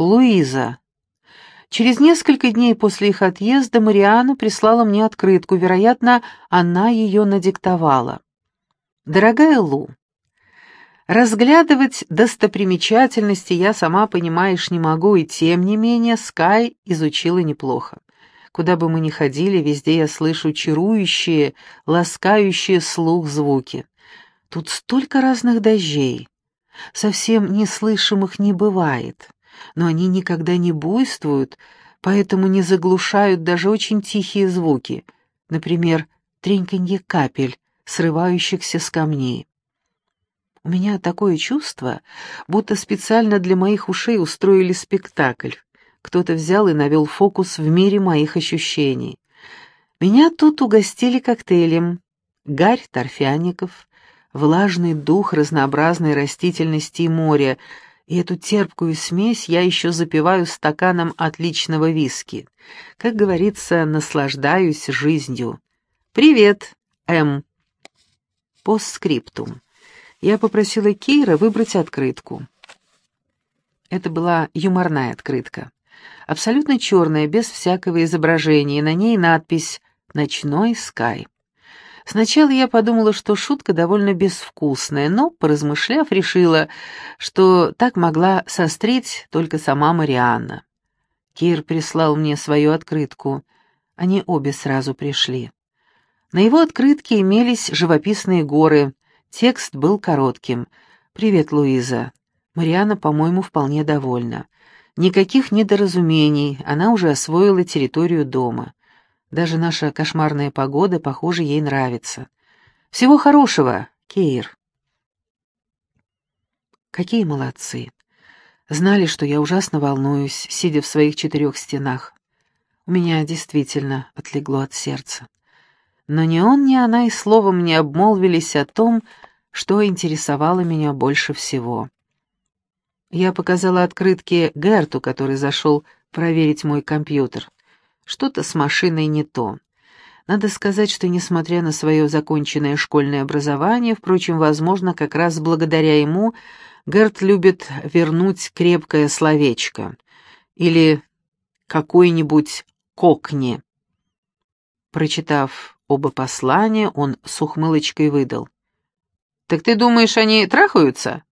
Луиза. Через несколько дней после их отъезда Мариана прислала мне открытку, вероятно, она ее надиктовала. «Дорогая Лу, разглядывать достопримечательности я, сама понимаешь, не могу, и тем не менее Скай изучила неплохо. Куда бы мы ни ходили, везде я слышу чарующие, ласкающие слух звуки. Тут столько разных дождей. Совсем неслышимых не бывает но они никогда не буйствуют, поэтому не заглушают даже очень тихие звуки, например, треньканье капель, срывающихся с камней. У меня такое чувство, будто специально для моих ушей устроили спектакль. Кто-то взял и навел фокус в мире моих ощущений. Меня тут угостили коктейлем. Гарь торфяников, влажный дух разнообразной растительности и моря — и эту терпкую смесь я еще запиваю стаканом отличного виски. Как говорится, наслаждаюсь жизнью. «Привет, М». Постскриптум. Я попросила Кейра выбрать открытку. Это была юморная открытка. Абсолютно черная, без всякого изображения, на ней надпись «Ночной Скай». Сначала я подумала, что шутка довольно безвкусная, но, поразмышляв, решила, что так могла сострить только сама Марианна. Кир прислал мне свою открытку. Они обе сразу пришли. На его открытке имелись живописные горы. Текст был коротким. «Привет, Луиза». Марианна, по-моему, вполне довольна. Никаких недоразумений, она уже освоила территорию дома. Даже наша кошмарная погода, похоже, ей нравится. Всего хорошего, Кейр. Какие молодцы. Знали, что я ужасно волнуюсь, сидя в своих четырех стенах. У меня действительно отлегло от сердца. Но ни он, ни она и словом не обмолвились о том, что интересовало меня больше всего. Я показала открытки Герту, который зашел проверить мой компьютер. Что-то с машиной не то. Надо сказать, что, несмотря на свое законченное школьное образование, впрочем, возможно, как раз благодаря ему, Герт любит вернуть крепкое словечко. Или какой-нибудь кокни. Прочитав оба послания, он с ухмылочкой выдал. «Так ты думаешь, они трахаются?